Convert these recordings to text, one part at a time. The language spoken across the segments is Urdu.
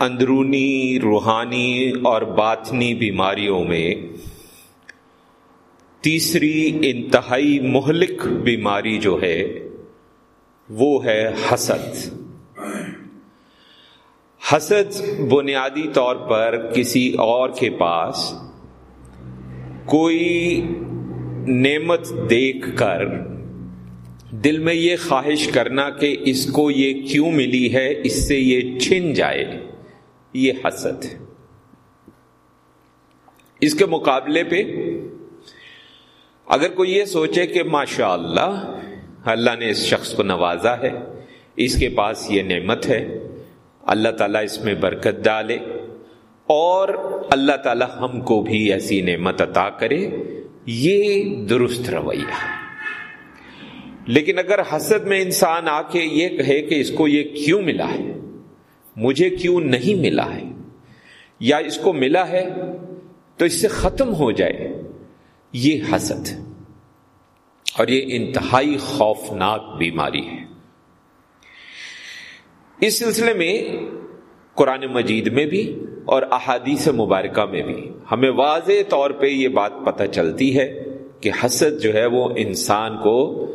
اندرونی، روحانی اور باطنی بیماریوں میں تیسری انتہائی مہلک بیماری جو ہے، وہ ہے حسد۔ حسد بنیادی طور پر کسی اور کے پاس کوئی نعمت دیکھ کر دل میں یہ خواہش کرنا کہ اس کو یہ کیوں ملی ہے، اس سے یہ چھن جائے۔ یہ حسد ہے۔ اس کے مقابلے پہ اگر کوئی یہ سوچے کہ ماشاء اللہ اللہ نے اس شخص کو نوازا ہے، اس کے پاس یہ نعمت ہے، اللہ تعالیٰ اس میں برکت ڈالے اور اللہ تعالیٰ ہم کو بھی ایسی نعمت عطا کرے، یہ درست رویہ لیکن اگر حسد میں انسان آ کے یہ کہے کہ اس کو یہ کیوں ملا ہے؟ مجھے کیوں نہیں ملا ہے؟ یا اس کو ملا ہے تو اس سے ختم ہو جائے۔ یہ حسد۔ اور یہ انتہائی خوفناک بیماری ہے۔ اس سلسلے میں قرآن مجید میں بھی اور احادیث مبارکہ میں بھی ہمیں واضح طور پہ یہ بات پتہ چلتی ہے کہ حسد جو ہے وہ انسان کو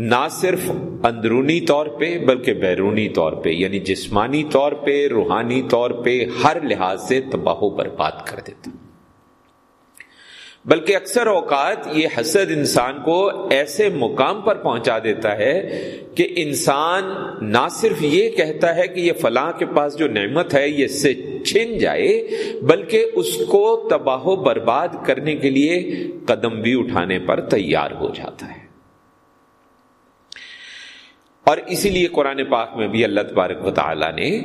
نہ صرف اندرونی طور پہ بلکہ بیرونی طور پہ یعنی جسمانی طور پہ، روحانی طور پہ ہر لحاظ سے تباہ و برباد کر دیتا۔ بلکہ اکثر اوقات یہ حسد انسان کو ایسے مقام پر پہنچا دیتا ہے کہ انسان نہ صرف یہ کہتا ہے کہ یہ فلاں کے پاس جو نعمت ہے یہ سے چھن جائے، بلکہ اس کو تباہ و برباد کرنے کے لیے قدم بھی اٹھانے پر تیار ہو جاتا ہے۔ اور اسی لیے قرآن پاک میں بھی اللہ تبارک و تعالیٰ نے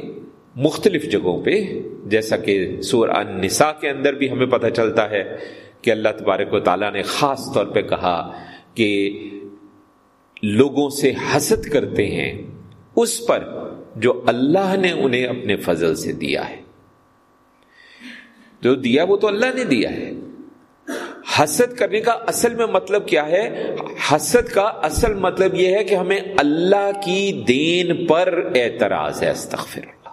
مختلف جگہوں پہ، جیسا کہ سور النساء کے اندر بھی ہمیں پتہ چلتا ہے کہ اللہ تبارک و تعالیٰ نے خاص طور پہ کہا کہ لوگوں سے حسد کرتے ہیں، اس پر جو اللہ نے انہیں اپنے فضل سے دیا ہے۔ جو دیا وہ تو اللہ نے دیا ہے۔ حسد کرنے کا اصل میں مطلب کیا ہے؟ حسد کا اصل مطلب یہ ہے کہ ہمیں اللہ کی دین پر اعتراض ہے، استغفر اللہ۔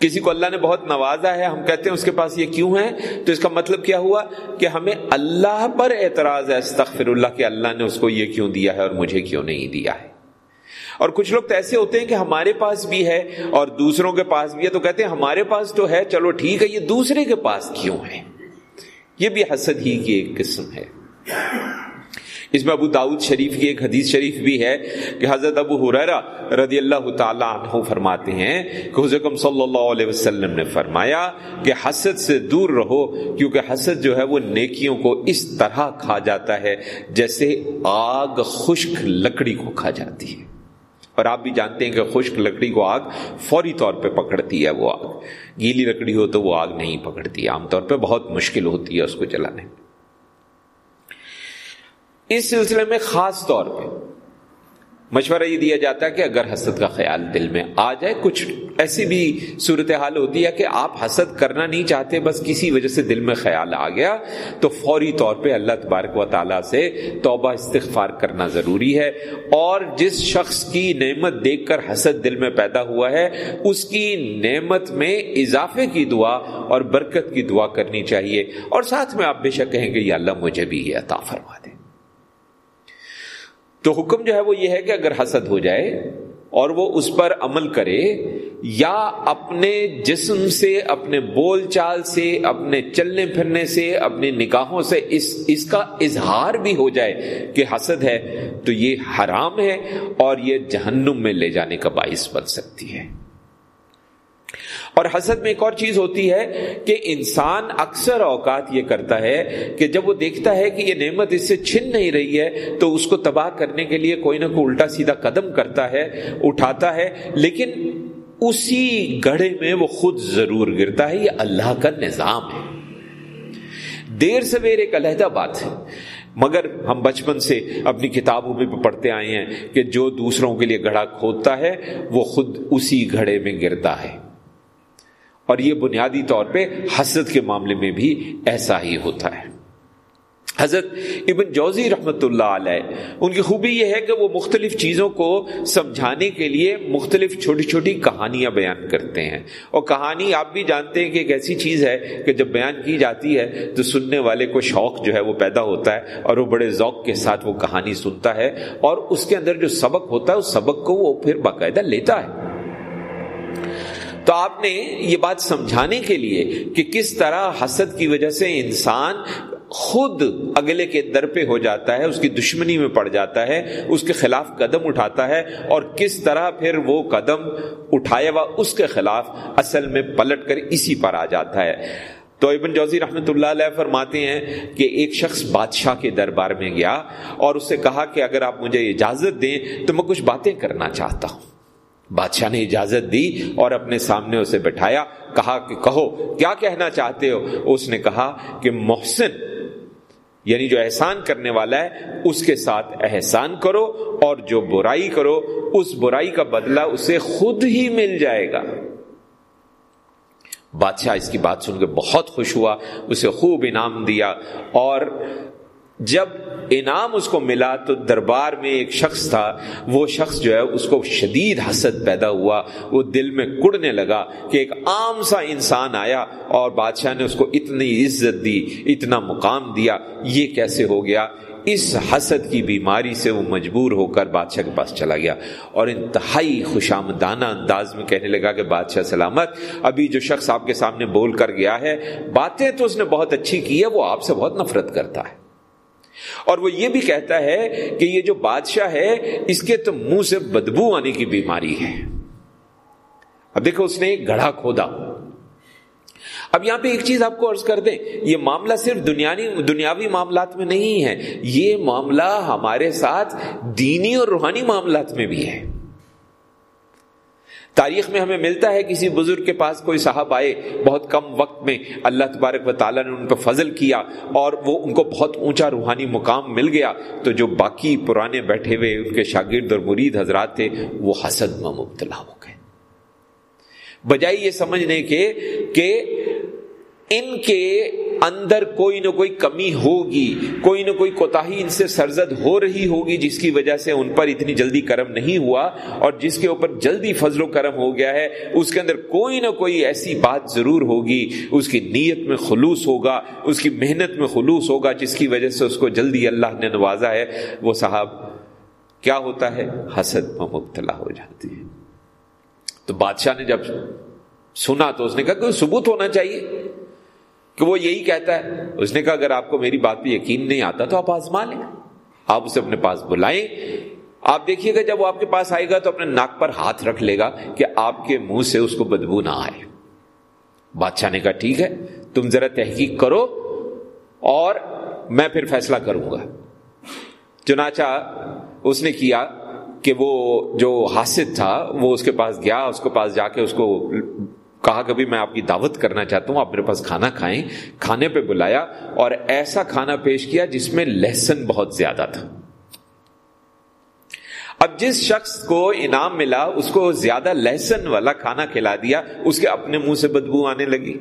کسی کو اللہ نے بہت نوازا ہے، ہم کہتے ہیں اس کے پاس یہ کیوں ہے؟ تو اس کا مطلب کیا ہوا؟ کہ ہمیں اللہ پر اعتراض ہے، استغفر اللہ، کہ اللہ نے اس کو یہ کیوں دیا ہے اور مجھے کیوں نہیں دیا ہے۔ اور کچھ لوگ تو ایسے ہوتے ہیں کہ ہمارے پاس بھی ہے اور دوسروں کے پاس بھی ہے، تو کہتے ہیں ہمارے پاس تو ہے، چلو ٹھیک ہے، یہ دوسرے کے پاس کیوں ہے؟ یہ بھی حسد ہی کی ایک قسم ہے۔ اس میں ابو داود شریف کی ایک حدیث شریف بھی ہے کہ حضرت ابو حریرہ رضی اللہ تعالیٰ عنہ فرماتے ہیں کہ حضرت صلی اللہ علیہ وسلم نے فرمایا کہ حسد سے دور رہو کیونکہ حسد جو ہے وہ نیکیوں کو اس طرح کھا جاتا ہے جیسے آگ خشک لکڑی کو کھا جاتی ہے۔ اور آپ بھی جانتے ہیں کہ خشک لکڑی کو آگ فوری طور پہ پکڑتی ہے وہ آگ۔ گیلی لکڑی ہو تو وہ آگ نہیں پکڑتی، عام طور پہ بہت مشکل ہوتی ہے اس کو جلانے۔ اس سلسلے میں خاص طور پہ مشورہ یہ دیا جاتا ہے کہ اگر حسد کا خیال دل میں آ جائے، کچھ ایسی بھی صورتحال ہوتی ہے کہ آپ حسد کرنا نہیں چاہتے، بس کسی وجہ سے دل میں خیال آ گیا، تو فوری طور پہ اللہ تبارک و تعالیٰ سے توبہ استغفار کرنا ضروری ہے۔ اور جس شخص کی نعمت دیکھ کر حسد دل میں پیدا ہوا ہے، اس کی نعمت میں اضافے کی دعا اور برکت کی دعا کرنی چاہیے۔ اور ساتھ میں آپ بے شک کہیں گے، یا اللہ مجھے بھی یہ عطا فرما دے۔ تو حکم جو ہے وہ یہ ہے کہ اگر حسد ہو جائے اور وہ اس پر عمل کرے یا اپنے جسم سے، اپنے بول چال سے، اپنے چلنے پھرنے سے، اپنی نکاحوں سے اس اس کا اظہار بھی ہو جائے کہ حسد ہے تو یہ حرام ہے اور یہ جہنم میں لے جانے کا باعث بن سکتی ہے۔ اور حسد میں ایک اور چیز ہوتی ہے کہ انسان اکثر اوقات یہ کرتا ہے کہ جب وہ دیکھتا ہے کہ یہ نعمت اس سے چھن نہیں رہی ہے، تو اس کو تباہ کرنے کے لیے کوئی نہ کوئی الٹا سیدھا قدم کرتا ہے، اٹھاتا ہے، لیکن اسی گڑھے میں وہ خود ضرور گرتا ہے، یہ اللہ کا نظام ہے۔ دیر سویر ایک علیحدہ بات ہے۔ مگر ہم بچپن سے اپنی کتابوں میں پڑھتے آئے ہیں کہ جو دوسروں کے لیے گڑھا کھودتا ہے، وہ خود اسی گھڑے میں گرتا ہے۔ اور یہ بنیادی طور پہ حسد کے معاملے میں بھی ایسا ہی ہوتا ہے۔ حضرت ابن جوزی رحمت اللہ علیہ، ان کی خوبی یہ ہے کہ وہ مختلف چیزوں کو سمجھانے کے لیے مختلف چھوٹی چھوٹی کہانیاں بیان کرتے ہیں۔ اور کہانی آپ بھی جانتے ہیں کہ ایک ایسی چیز ہے کہ جب بیان کی جاتی ہے تو سننے والے کو شوق جو ہے وہ پیدا ہوتا ہے اور وہ بڑے ذوق کے ساتھ وہ کہانی سنتا ہے اور اس کے اندر جو سبق ہوتا ہے، اس سبق کو وہ پھر باقاعدہ لیتا ہے۔ تو آپ نے یہ بات سمجھانے کے لیے کہ کس طرح حسد کی وجہ سے انسان خود اگلے کے در پہ ہو جاتا ہے، اس کی دشمنی میں پڑ جاتا ہے، اس کے خلاف قدم اٹھاتا ہے اور کس طرح پھر وہ قدم اٹھایا ہوا اس کے خلاف اصل میں پلٹ کر اسی پر آ جاتا ہے۔ تو ابن جوزی رحمۃ اللہ علیہ فرماتے ہیں کہ ایک شخص بادشاہ کے دربار میں گیا اور اسے کہا کہ اگر آپ مجھے اجازت دیں تو میں کچھ باتیں کرنا چاہتا ہوں۔ بادشاہ نے اجازت دی اور اپنے سامنے اسے بٹھایا، کہا کہ کہو، کیا کہنا چاہتے ہو؟ اس نے کہا کہ محسن یعنی جو احسان کرنے والا ہے، اس کے ساتھ احسان کرو اور جو برائی کرو، اس برائی کا بدلہ اسے خود ہی مل جائے گا۔ بادشاہ اس کی بات سن کے بہت خوش ہوا، اسے خوب انعام دیا اور جب انعام اس کو ملا تو دربار میں ایک شخص تھا، وہ شخص جو ہے اس کو شدید حسد پیدا ہوا، وہ دل میں کڑنے لگا کہ ایک عام سا انسان آیا اور بادشاہ نے اس کو اتنی عزت دی، اتنا مقام دیا، یہ کیسے ہو گیا؟ اس حسد کی بیماری سے وہ مجبور ہو کر بادشاہ کے پاس چلا گیا اور انتہائی خوش آمدانہ انداز میں کہنے لگا کہ بادشاہ سلامت، ابھی جو شخص آپ کے سامنے بول کر گیا ہے، باتیں تو اس نے بہت اچھی کی ہے، وہ آپ سے بہت نفرت کرتا ہے۔ اور وہ یہ بھی کہتا ہے کہ یہ جو بادشاہ ہے، اس کے تو منہ سے بدبو آنے کی بیماری ہے۔ اب دیکھو، اس نے ایک گڑھا کھودا۔ اب یہاں پہ ایک چیز آپ کو عرض کر دیں، یہ معاملہ صرف دنیاوی معاملات میں نہیں ہے، یہ معاملہ ہمارے ساتھ دینی اور روحانی معاملات میں بھی ہے۔ تاریخ میں ہمیں ملتا ہے کسی بزرگ کے پاس کوئی صاحب آئے بہت کم وقت میں اللہ تبارک و تعالیٰ نے ان پہ فضل کیا اور وہ ان کو بہت اونچا روحانی مقام مل گیا تو جو باقی پرانے بیٹھے ہوئے ان کے شاگرد اور مرید حضرات تھے وہ حسد میں مبتلا ہو گئے۔ بجائے یہ سمجھنے کے کہ ان کے اندر کوئی نہ کوئی کمی ہوگی، کوئی نہ کوئی کوتا ان سے سرزد ہو رہی ہوگی، جس کی وجہ سے ان پر اتنی جلدی کرم نہیں ہوا اور جس کے اوپر جلدی فضل و کرم ہو گیا ہے، اس کے اندر کوئی نہ کوئی ایسی بات ضرور ہوگی، اس کی نیت میں خلوص ہوگا، اس کی محنت میں خلوص ہوگا، جس کی وجہ سے اس کو جلدی اللہ نے نوازا ہے۔ وہ صاحب، کیا ہوتا ہے؟ حسد میں مبتلا ہو جاتی ہے۔ تو بادشاہ نے جب سنا تو اس نے کہا کہ ثبوت ہونا چاہیے۔ کہ وہ یہی کہتا ہے، اس نے کہا، اگر آپ کو میری بات پہ یقین نہیں آتا تو آپ آزما لیں۔ آپ اسے اپنے پاس بلائیں۔ آپ دیکھیے گا جب وہ آپ کے پاس آئے گا تو اپنے ناک پر ہاتھ رکھ لے گا کہ آپ کے منہ سے اس کو بدبو نہ آئے۔ بادشاہ نے کہا، ٹھیک ہے، تم ذرا تحقیق کرو اور میں پھر فیصلہ کروں گا۔ چنانچہ اس نے کیا کہ وہ جو حاصل تھا، وہ اس کے پاس گیا، اس کے پاس جا کے اس کو کہا کہ میں آپ کی دعوت کرنا چاہتا ہوں، آپ میرے پاس کھانا کھائیں۔ کھانے پہ بلایا اور ایسا کھانا پیش کیا جس میں لہسن بہت زیادہ تھا۔ اب جس شخص کو انعام ملا، اس کو زیادہ لہسن والا کھانا کھلا دیا، اس کے اپنے منہ سے بدبو آنے لگی۔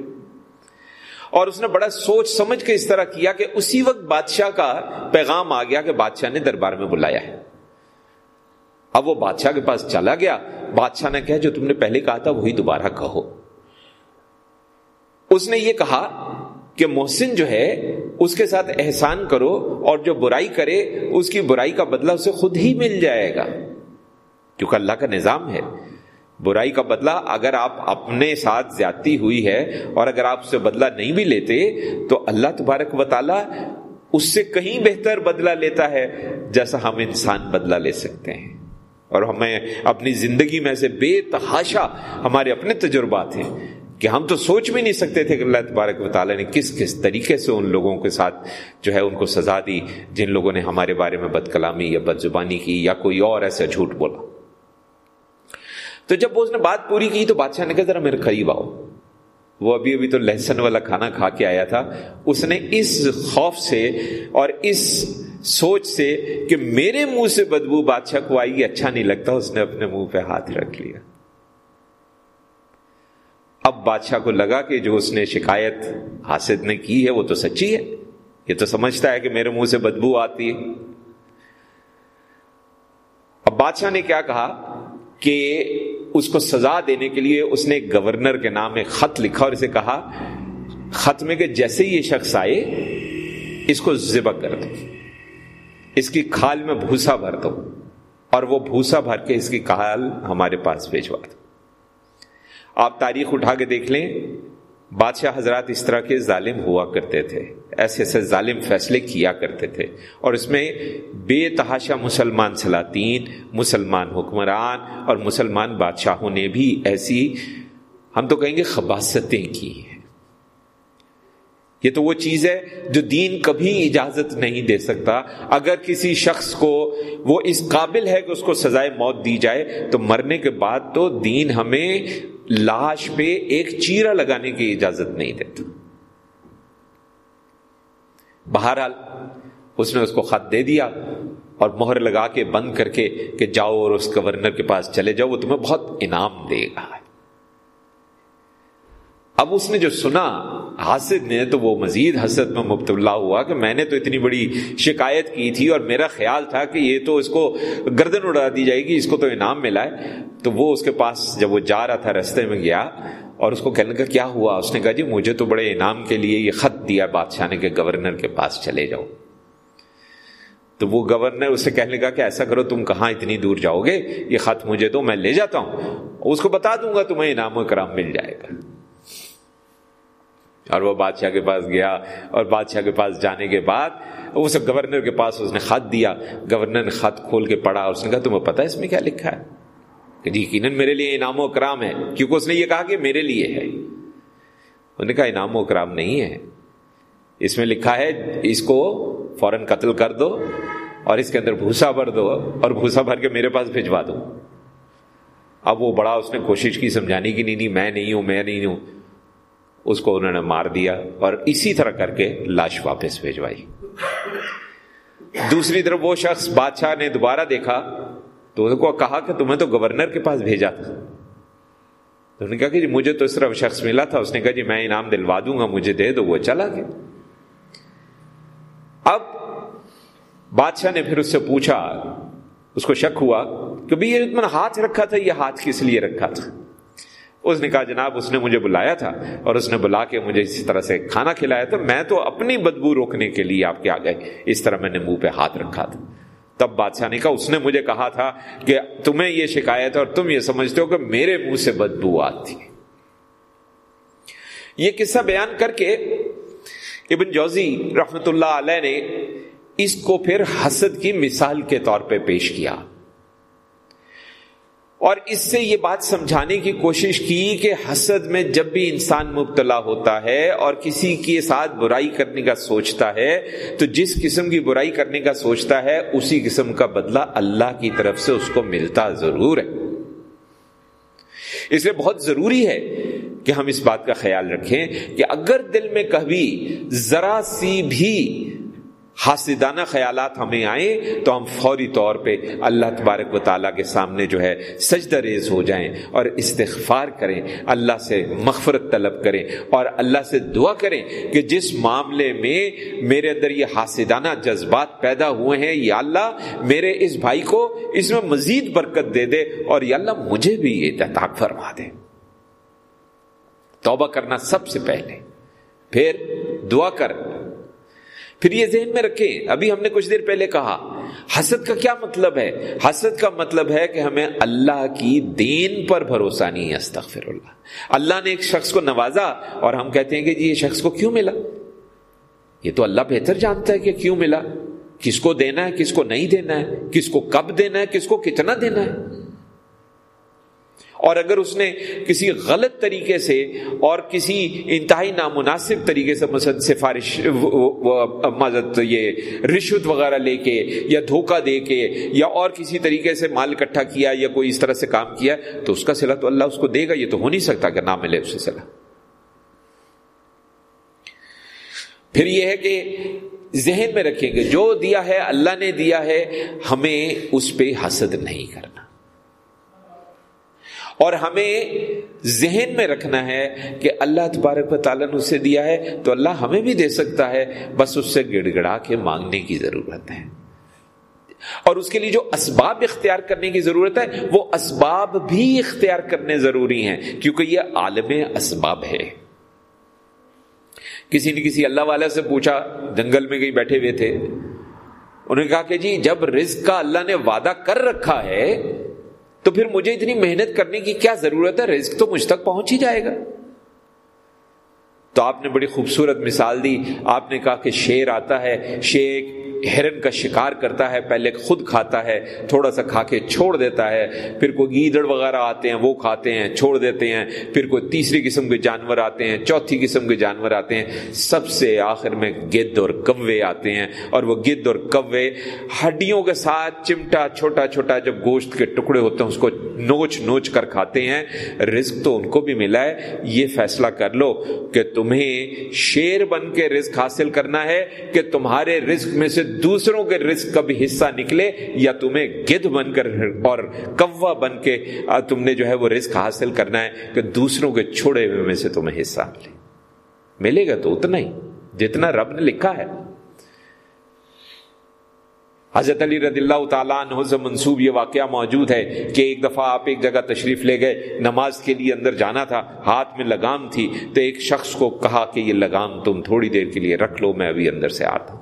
اور اس نے بڑا سوچ سمجھ کے اس طرح کیا کہ اسی وقت بادشاہ کا پیغام آ گیا کہ بادشاہ نے دربار میں بلایا ہے۔ اب وہ بادشاہ کے پاس چلا گیا۔ بادشاہ نے کہا، جو تم نے پہلے کہا تھا، وہی دوبارہ کہو۔ اس نے یہ کہا کہ محسن جو ہے، اس کے ساتھ احسان کرو اور جو برائی کرے، اس کی برائی کا بدلہ اسے خود ہی مل جائے گا۔ کیونکہ اللہ کا نظام ہے۔ برائی کا بدلہ اگر آپ اپنے ساتھ زیادتی ہوئی ہے اور اگر آپ اسے بدلہ نہیں بھی لیتے، تو اللہ تبارک و تعالی اس سے کہیں بہتر بدلہ لیتا ہے، جیسا ہم انسان بدلہ لے سکتے ہیں۔ اور ہمیں اپنی زندگی میں سے بے تحاشا ہمارے اپنے تجربات ہیں۔ کہ ہم تو سوچ بھی نہیں سکتے تھے کہ اللہ تبارک و تعالیٰ نے کس کس طریقے سے ان لوگوں کے ساتھ جو ہے ان کو سزا دی، جن لوگوں نے ہمارے بارے میں بد کلامی یا بد زبانی کی یا کوئی اور ایسا جھوٹ بولا۔ تو جب اس نے بات پوری کی تو بادشاہ نے کہا، ذرا میرے قریب آؤ۔ وہ ابھی ابھی تو لہسن والا کھانا کھا کے آیا تھا۔ اس نے اس خوف سے اور اس سوچ سے کہ میرے منہ سے بدبو بادشاہ کو آئی اچھا نہیں لگتا۔ اس نے اپنے منہ پہ ہاتھ رکھ لیا۔ اب بادشاہ کو لگا کہ جو اس نے شکایت حاصل نے کی ہے وہ تو سچی ہے۔ یہ تو سمجھتا ہے کہ میرے منہ سے بدبو آتی ہے۔ اب بادشاہ نے کیا کہا کہ اس کو سزا دینے کے لیے اس نے گورنر کے نام ایک خط لکھا اور اسے کہا، خط میں کہ جیسے ہی یہ شخص آئے، اس کو ذبح کر دو۔ اس کی کھال میں بھوسا بھر دو۔ اور وہ بھوسا بھر کے اس کی کھال ہمارے پاس بھیجوا دو۔ آپ تاریخ اٹھا کے دیکھ لیں، بادشاہ حضرات اس طرح کے ظالم ہوا کرتے تھے۔ ایسے ایسے ظالم فیصلے کیا کرتے تھے۔ اور اس میں بے تحاشا مسلمان سلاطین، مسلمان حکمران اور مسلمان بادشاہوں نے بھی ایسی، ہم تو کہیں گے خباستیں کی ہیں۔ یہ تو وہ چیز ہے جو دین کبھی اجازت نہیں دے سکتا۔ اگر کسی شخص کو وہ اس قابل ہے کہ اس کو سزائے موت دی جائے، تو مرنے کے بعد تو دین ہمیں لاش پہ ایک چیرا لگانے کی اجازت نہیں دیتا۔ بہرحال، اس نے اس کو خط دے دیا اور مہر لگا کے بند کر کے کہ جاؤ اور اس گورنر کے پاس چلے جاؤ، وہ تمہیں بہت انعام دے گا۔ اب اس نے جو سنا حاسد نے تو وہ مزید حسد میں مبتلا ہوا کہ میں نے تو اتنی بڑی شکایت کی تھی اور میرا خیال تھا کہ یہ تو اس کو گردن اڑا دی جائے گی، اس کو تو انعام ملا ہے۔ تو وہ اس کے پاس جب وہ جا رہا تھا رستے میں گیا اور اس کو کہنے کا کیا ہوا؟ اس نے کہا جی مجھے تو بڑے انعام کے لیے یہ خط دیا بادشاہ نے کہ گورنر کے پاس چلے جاؤ۔ تو وہ گورنر اسے کہنے کا کہ ایسا کرو، تم کہاں اتنی دور جاؤ گے؟ یہ خط مجھے دو، میں لے جاتا ہوں۔ اس کو بتا دوں گا، تمہیں انعام و کرام مل جائے گا۔ اور وہ بادشاہ کے پاس گیا اور بادشاہ کے پاس جانے کے بعد اس گورنر کے پاس اس نے خط دیا۔ گورنر نے خط کھول کے پڑھا اس نے کہا، تمہیں پتا ہے اس میں کیا لکھا ہے? کہ جی یقیناً میرے لیے انعام و کرام ہے، کیونکہ اس نے یہ کہا کہ میرے لیے ہے۔ انہوں نے کہا، انعام و کرام نہیں ہے۔ اس میں لکھا ہے، اس کو فوراً قتل کر دو اور اس کے اندر بھوسا بھر دو اور بھوسا بھر کے میرے پاس بھجوا دو۔ اب وہ بڑا اس نے کوشش کی، سمجھانے کی نہیں نہیں، میں نہیں ہوں، میں نہیں ہوں۔ اس کو انہوں نے مار دیا اور اسی طرح کر کے لاش واپس بھیجوائی۔ دوسری طرف وہ شخص بادشاہ نے دوبارہ دیکھا تو اس کو کہا کہ تمہیں تو گورنر کے پاس بھیجا تھا۔ تو انہوں نے کہا کہ جی مجھے تو اس طرح شخص ملا تھا، اس نے کہا جی میں انعام دلوا دوں گا، مجھے دے دو، وہ چلا گیا۔ اب بادشاہ نے پھر اس سے پوچھا، اس کو شک ہوا کہ بھائی یہ میں نے ہاتھ رکھا تھا، یہ ہاتھ کس لیے رکھا تھا؟ اس نے کہا، جناب، اس نے مجھے بلایا تھا اور اس نے بلا کے مجھے اسی طرح سے کھانا کھلایا تھا، میں تو اپنی بدبو روکنے کے لیے آپ کے آ گئے اس طرح میں نے منہ پہ ہاتھ رکھا تھا۔ تب بادشاہ نے کہا، اس نے مجھے کہا تھا کہ تمہیں یہ شکایت ہے اور تم یہ سمجھتے ہو کہ میرے منہ سے بدبو آتی یہ قصہ بیان کر کے ابن جوزی رحمت اللہ علیہ نے اس کو پھر حسد کی مثال کے طور پہ پیش کیا۔ اور اس سے یہ بات سمجھانے کی کوشش کی کہ حسد میں جب بھی انسان مبتلا ہوتا ہے اور کسی کے ساتھ برائی کرنے کا سوچتا ہے، تو جس قسم کی برائی کرنے کا سوچتا ہے، اسی قسم کا بدلہ اللہ کی طرف سے اس کو ملتا ضرور ہے۔ اس لیے بہت ضروری ہے کہ ہم اس بات کا خیال رکھیں کہ اگر دل میں کبھی ذرا سی بھی حاسدانہ خیالات ہمیں آئیں تو ہم فوری طور پہ اللہ تبارک و تعالیٰ کے سامنے جو ہے سجدہ ریز ہو جائیں اور استغفار کریں، اللہ سے مغفرت طلب کریں اور اللہ سے دعا کریں کہ جس معاملے میں میرے اندر یہ حاسدانہ جذبات پیدا ہوئے ہیں، یا اللہ میرے اس بھائی کو اس میں مزید برکت دے دے اور یا اللہ مجھے بھی یہ تحتاق فرما دے۔ توبہ کرنا سب سے پہلے۔ پھر دعا کر پھر یہ ذہن میں رکھیں، ابھی ہم نے کچھ دیر پہلے کہا، حسد کا کیا مطلب ہے؟ حسد کا مطلب ہے کہ ہمیں اللہ کی دین پر بھروسہ نہیں ہے، استغفر اللہ۔ اللہ نے ایک شخص کو نوازا اور ہم کہتے ہیں کہ جی یہ شخص کو کیوں ملا؟ یہ تو اللہ بہتر جانتا ہے کہ کیوں ملا۔ کس کو دینا ہے، کس کو نہیں دینا ہے، کس کو کب دینا ہے، کس کو کتنا دینا ہے۔ اور اگر اس نے کسی غلط طریقے سے اور کسی انتہائی نامناسب طریقے سے مثلا سفارش مذہب یہ رشوت وغیرہ لے کے یا دھوکہ دے کے یا اور کسی طریقے سے مال اکٹھا کیا یا کوئی اس طرح سے کام کیا تو اس کا صلاح تو اللہ اس کو دے گا، یہ تو ہو نہیں سکتا کہ نہ ملے اسے صلاح پھر یہ ہے کہ ذہن میں رکھیں گے جو دیا ہے، اللہ نے دیا ہے، ہمیں اس پہ حسد نہیں کرنا۔ اور ہمیں ذہن میں رکھنا ہے کہ اللہ تبارک و تعالیٰ نے اسے دیا ہے تو اللہ ہمیں بھی دے سکتا ہے۔ بس اس سے گڑ گڑا کے مانگنے کی ضرورت ہے۔ اور اس کے لیے جو اسباب اختیار کرنے کی ضرورت ہے، وہ اسباب بھی اختیار کرنے ضروری ہیں، کیونکہ یہ عالم اسباب ہے۔ کسی نے کسی اللہ والا سے پوچھا، جنگل میں کہیں بیٹھے ہوئے تھے، انہوں نے کہا کہ جی جب رزق کا اللہ نے وعدہ کر رکھا ہے تو پھر مجھے اتنی محنت کرنے کی کیا ضرورت ہے؟ رزق تو مجھ تک پہنچ ہی جائے گا۔ تو آپ نے بڑی خوبصورت مثال دی۔ آپ نے کہا کہ شیر آتا ہے، شیر ہرن کا شکار کرتا ہے، پہلے خود کھاتا ہے، تھوڑا سا کھا کے چھوڑ دیتا ہے، پھر کوئی گیدڑ وغیرہ آتے ہیں، وہ کھاتے ہیں، چھوڑ دیتے ہیں، پھر کوئی تیسری قسم کے جانور آتے ہیں، چوتھی قسم کے جانور آتے ہیں، سب سے آخر میں گد اور کوے آتے ہیں۔ اور وہ گد اور کوے ہڈیوں کے ساتھ چمٹا، چھوٹا چھوٹا جب گوشت کے ٹکڑے ہوتے ہیں، اس کو نوچ نوچ کر کھاتے ہیں، رزق تو ان کو بھی ملا ہے۔ یہ فیصلہ کر لو کہ تمہیں شیر بن کے رزق حاصل کرنا ہے، کہ تمہارے رزق میں سے دوسروں کے رزق کا بھی حصہ نکلے یا تمہیں گد بن کر اور کوا بن کے تم نے جو ہے وہ رزق حاصل کرنا ہے کہ دوسروں کے چھوڑے ہوئے میں سے تمہیں حصہ ملے۔ ملے گا تو اتنا ہی، جتنا رب نے لکھا ہے۔ حضرت علی رضی اللہ تعالیٰ عنہ سے منصوب یہ واقعہ موجود ہے کہ ایک دفعہ آپ ایک جگہ تشریف لے گئے، نماز کے لیے اندر جانا تھا، ہاتھ میں لگام تھی تو ایک شخص کو کہا کہ یہ لگام تم تھوڑی دیر کے لیے رکھ لو، میں ابھی اندر سے آتا ہوں۔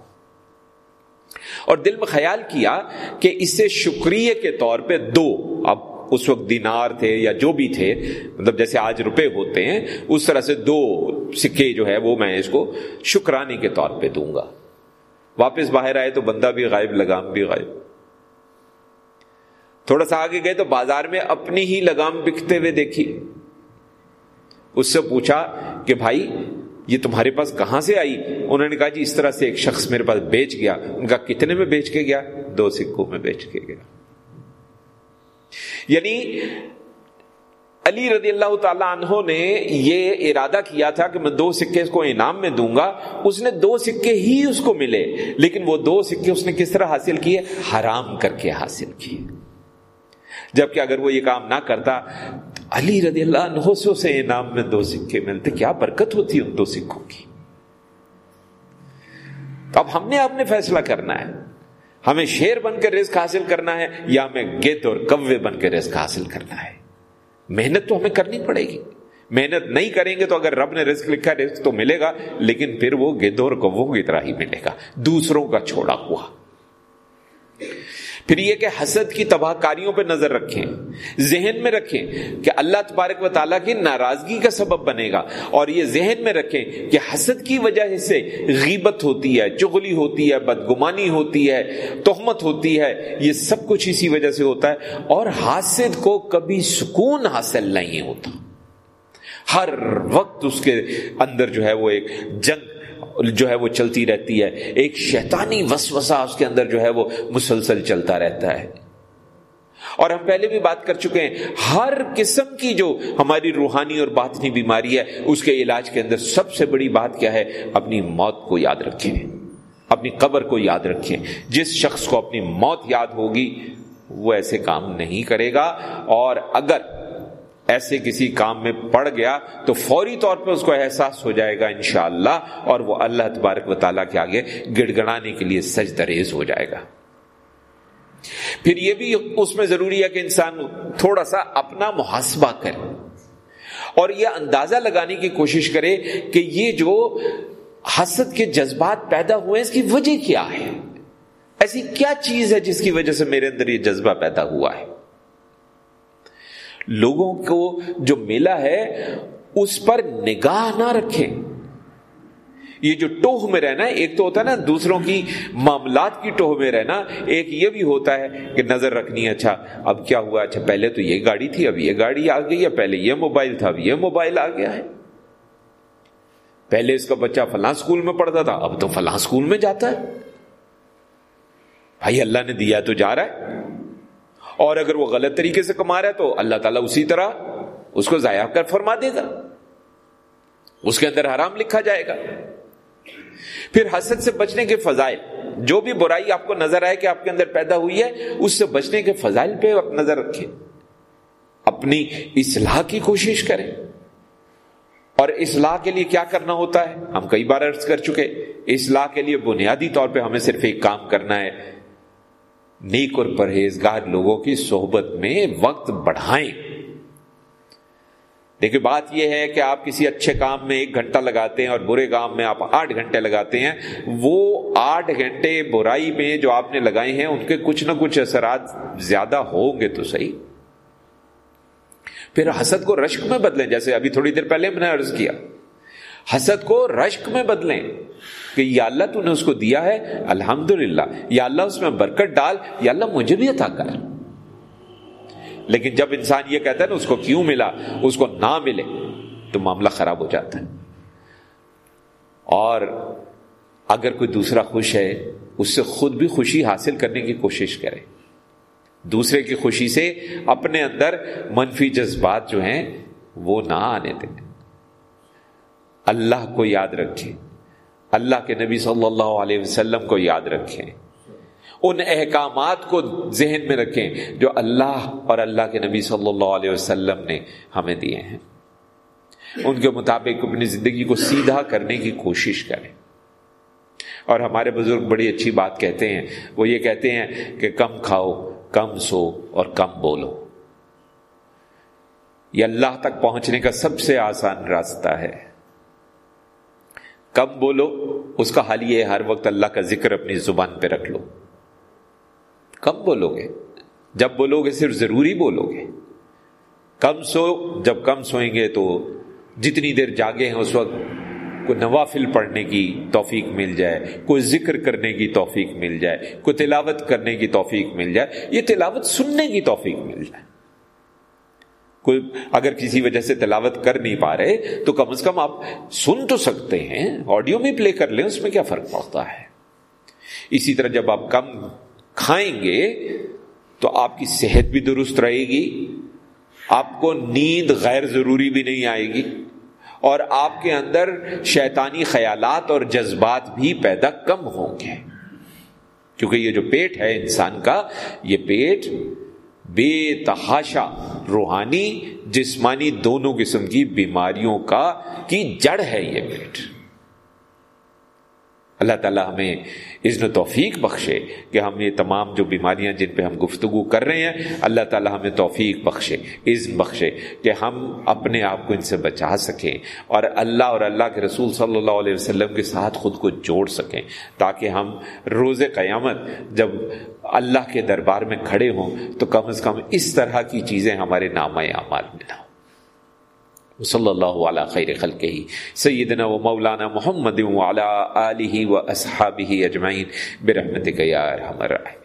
اور دل میں خیال کیا کہ اس سے شکریہ کے طور پہ دو۔ اب اس وقت دینار تھے یا جو بھی تھے مطلب جیسے آج روپے ہوتے ہیں، اس طرح سے دو سکے جو ہے وہ میں اس کو شکرانے کے طور پہ دوں گا۔ واپس باہر آئے تو بندہ بھی غائب، لگام بھی غائب۔ تھوڑا سا آگے گئے تو بازار میں اپنی ہی لگام بکتے ہوئے دیکھی۔ اس سے پوچھا کہ بھائی یہ تمہارے پاس کہاں سے آئی؟ انہوں نے کہا جی اس طرح سے ایک شخص میرے پاس بیچ گیا۔ ان کا کتنے میں بیچ کے گیا؟ دو سکوں میں بیچ کے گیا۔ یعنی علی رضی اللہ تعالیٰ عنہ نے یہ ارادہ کیا تھا کہ میں دو سکے اس کو انعام میں دوں گا۔ اس نے دو سکے ہی اس کو ملے۔ لیکن وہ دو سکے اس نے کس طرح حاصل کیے؟ حرام کر کے حاصل کیے۔ جبکہ اگر وہ یہ کام نہ کرتا علی رضی اللہ عنہ سے اسے انعام میں دو سکے ملتے کیا برکت ہوتی ان دو سکوں کی؟ تو اب ہم نے اپنے فیصلہ کرنا ہے۔ ہمیں شیر بن کے رزق حاصل کرنا ہے یا ہمیں گیت اور کوے بن کے رزق حاصل کرنا ہے؟ محنت تو ہمیں کرنی پڑے گی۔ محنت نہیں کریں گے تو اگر رب نے رزق لکھا، رزق تو ملے گا، لیکن پھر وہ گدوں اور کووں کی طرح ہی ملے گا۔ دوسروں کا چھوڑا ہوا۔ پھر یہ کہ حسد کی تباہ کاریوں پہ نظر رکھیں، ذہن میں رکھیں کہ اللہ تبارک و تعالیٰ کی ناراضگی کا سبب بنے گا۔ اور یہ ذہن میں رکھیں کہ حسد کی وجہ سے غیبت ہوتی ہے، چغلی ہوتی ہے، بدگمانی ہوتی ہے، تہمت ہوتی ہے، یہ سب کچھ اسی وجہ سے ہوتا ہے۔ اور حاسد کو کبھی سکون حاصل نہیں ہوتا۔ ہر وقت اس کے اندر جو ہے وہ ایک جنگ جو ہے وہ چلتی رہتی ہے۔ ایک شیطانی وسوسہ اس کے اندر جو ہے وہ مسلسل چلتا رہتا ہے۔ اور ہم پہلے بھی بات کر چکے ہیں، ہر قسم کی جو ہماری روحانی اور باطنی بیماری ہے، اس کے علاج کے اندر سب سے بڑی بات کیا ہے، اپنی موت کو یاد رکھیں۔ اپنی قبر کو یاد رکھیں۔ جس شخص کو اپنی موت یاد ہوگی، وہ ایسے کام نہیں کرے گا۔ اور اگر ایسے کسی کام میں پڑ گیا تو فوری طور پہ اس کو احساس ہو جائے گا انشاءاللہ اور وہ اللہ تبارک و تعالیٰ کے آگے گڑ گڑانے کے لیے سج دریز ہو جائے گا۔ پھر یہ بھی اس میں ضروری ہے کہ انسان تھوڑا سا اپنا محاسبہ کرے اور یہ اندازہ لگانے کی کوشش کرے کہ یہ جو حسد کے جذبات پیدا ہوئے اس کی وجہ کیا ہے؟ ایسی کیا چیز ہے جس کی وجہ سے میرے اندر یہ جذبہ پیدا ہوا ہے؟ لوگوں کو جو ملا ہے، اس پر نگاہ نہ رکھیں۔ یہ جو ٹوہ میں رہنا ایک تو ہوتا ہے نا، دوسروں کی معاملات کی ٹوہ میں رہنا، ایک یہ بھی ہوتا ہے کہ نظر رکھنی اچھا اب کیا ہوا؟ اچھا پہلے تو یہ گاڑی تھی، اب یہ گاڑی آ گئی ہے پہلے یہ موبائل تھا، اب یہ موبائل آ گیا ہے۔ پہلے اس کا بچہ فلاں اسکول میں پڑھتا تھا، اب تو فلاں اسکول میں جاتا ہے۔ بھائی، اللہ نے دیا تو جا رہا ہے۔ اور اگر وہ غلط طریقے سے کما رہا ہے تو اللہ تعالیٰ اسی طرح اس کو ضائع کر فرما دے گا۔ اس کے اندر حرام لکھا جائے گا۔ پھر حسد سے بچنے کے فضائل، جو بھی برائی آپ کو نظر آئے کہ آپ کے اندر پیدا ہوئی ہے، اس سے بچنے کے فضائل پہ آپ نظر رکھیں۔ اپنی اصلاح کی کوشش کریں۔ اور اصلاح کے لیے کیا کرنا ہوتا ہے؟ ہم کئی بار عرض کر چکے، اصلاح کے لیے بنیادی طور پہ ہمیں صرف ایک کام کرنا ہے۔ نیک اور پرہیزگار لوگوں کی صحبت میں وقت بڑھائیں۔ دیکھیے، بات یہ ہے کہ آپ کسی اچھے کام میں ایک گھنٹہ لگاتے ہیں اور برے کام میں آپ آٹھ گھنٹے لگاتے ہیں، وہ آٹھ گھنٹے برائی میں جو آپ نے لگائے ہیں، ان کے کچھ نہ کچھ اثرات زیادہ ہوں گے تو صحیح۔ پھر حسد کو رشک میں بدلیں، جیسے ابھی تھوڑی دیر پہلے میں نے عرض کیا۔ حسد کو رشک میں بدلیں کہ یا اللہ تو نے اس کو دیا ہے الحمد یا اللہ اس میں برکت ڈال، یا اللہ مجھے بھی عطا کر۔ لیکن جب انسان یہ کہتا ہے نا، اس کو کیوں ملا؟ اس کو نہ ملے، تو معاملہ خراب ہو جاتا ہے۔ اور اگر کوئی دوسرا خوش ہے، اس سے خود بھی خوشی حاصل کرنے کی کوشش کرے۔ دوسرے کی خوشی سے اپنے اندر منفی جذبات جو ہیں، وہ نہ آنے دیں۔ اللہ کو یاد رکھیں۔ اللہ کے نبی صلی اللہ علیہ وسلم کو یاد رکھیں۔ ان احکامات کو ذہن میں رکھیں جو اللہ اور اللہ کے نبی صلی اللہ علیہ وسلم نے ہمیں دیے ہیں۔ ان کے مطابق اپنی زندگی کو سیدھا کرنے کی کوشش کریں۔ اور ہمارے بزرگ بڑی اچھی بات کہتے ہیں۔ وہ یہ کہتے ہیں کہ کم کھاؤ، کم سو اور کم بولو۔ یہ اللہ تک پہنچنے کا سب سے آسان راستہ ہے۔ کم بولو، اس کا حال یہ ہر وقت اللہ کا ذکر اپنی زبان پہ رکھ لو۔ کم بولو گے؟ جب بولو گے صرف ضروری بولو گے۔ کم سو، جب کم سوئیں گے تو جتنی دیر جاگے ہیں، اس وقت کوئی نوافل پڑھنے کی توفیق مل جائے، کوئی ذکر کرنے کی توفیق مل جائے، کوئی تلاوت کرنے کی توفیق مل جائے۔ یہ تلاوت سننے کی توفیق مل جائے۔ کوئی اگر کسی وجہ سے تلاوت کر نہیں پا رہے، تو کم از کم آپ سن تو سکتے ہیں، آڈیو میں پلے کر لیں، اس میں کیا فرق پڑتا ہے؟ اسی طرح جب آپ کم کھائیں گے، تو آپ کی صحت بھی درست رہے گی، آپ کو نیند غیر ضروری بھی نہیں آئے گی، اور آپ کے اندر شیطانی خیالات اور جذبات بھی پیدا کم ہوں گے۔ کیونکہ یہ جو پیٹ ہے انسان کا، یہ پیٹ بے تحاشا روحانی جسمانی دونوں قسم کی بیماریوں کا کی جڑ ہے یہ پیٹ۔ اللہ تعالیٰ ہمیں اذن توفیق بخشے کہ ہم یہ تمام جو بیماریاں جن پہ ہم گفتگو کر رہے ہیں، اللہ تعالیٰ ہمیں توفیق بخشے عزم بخشے کہ ہم اپنے آپ کو ان سے بچا سکیں اور اللہ اور اللہ کے رسول صلی اللہ علیہ وسلم کے ساتھ خود کو جوڑ سکیں تاکہ ہم روز قیامت جب اللہ کے دربار میں کھڑے ہوں تو کم از کم اس طرح کی چیزیں ہمارے نام اعمال میں نہ صلی اللہ علیہ خیر خلق ہی سیدنا و مولانا محمد وعلی آلہ و اصحابہ اجمعین. برحمتک یا ارحم الراحمین.